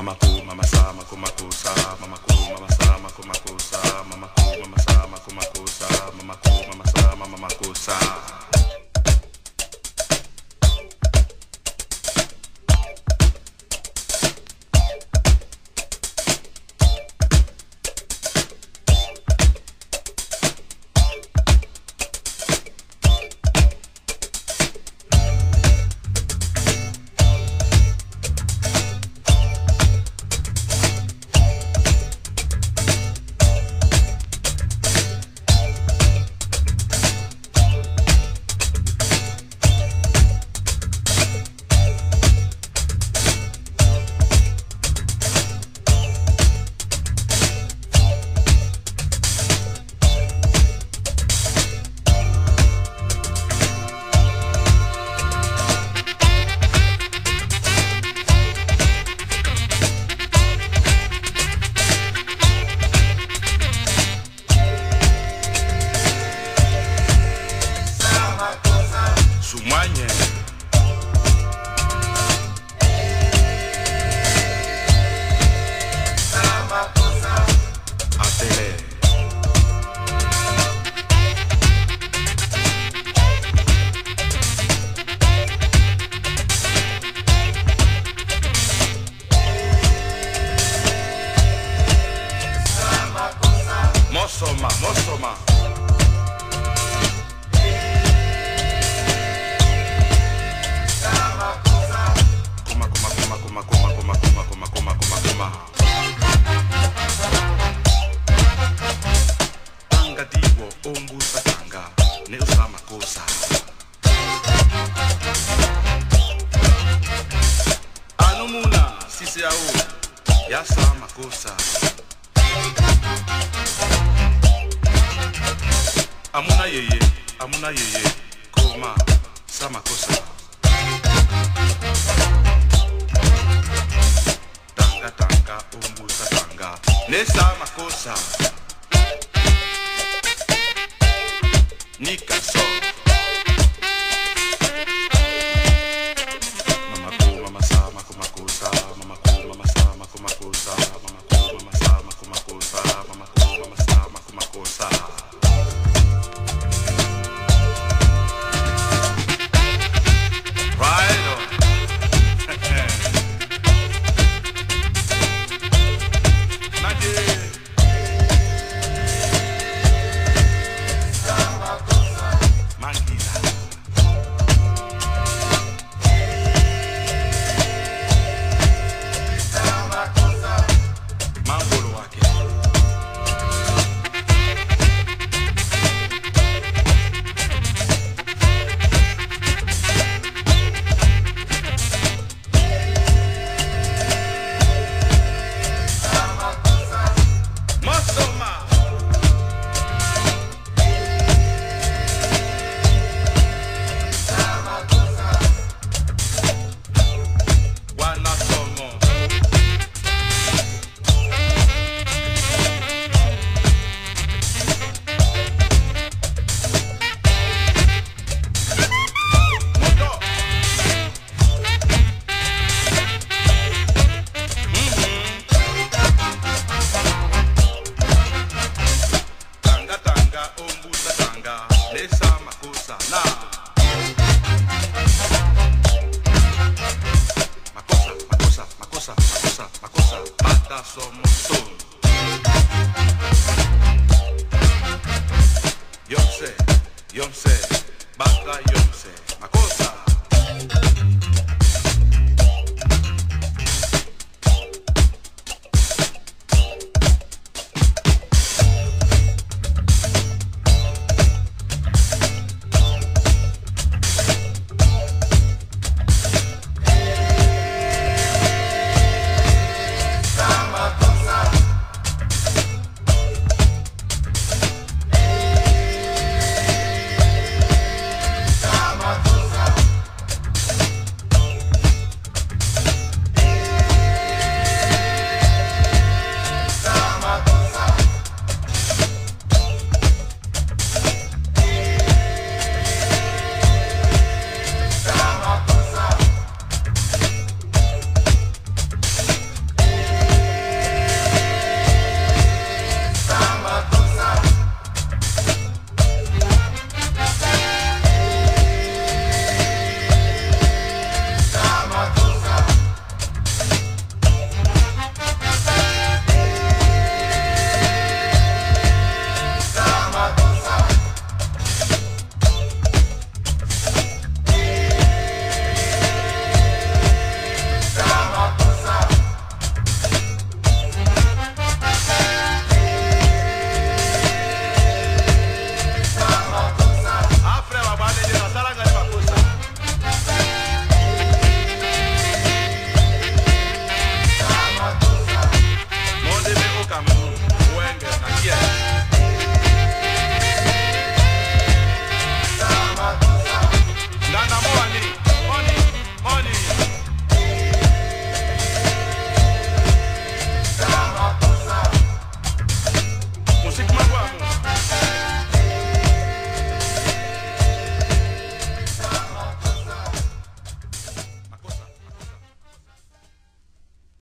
mama ku mama sa mama ku mama sa mama ku mama sa mama ku mama ku umbusa tanga, ne usama kosa. Anumuna, sisi au, ya sama kosa. Amuna yeye, amuna yeye, koma, sama kosa. tanga tanga umbusa tanga nesa makosa nica só.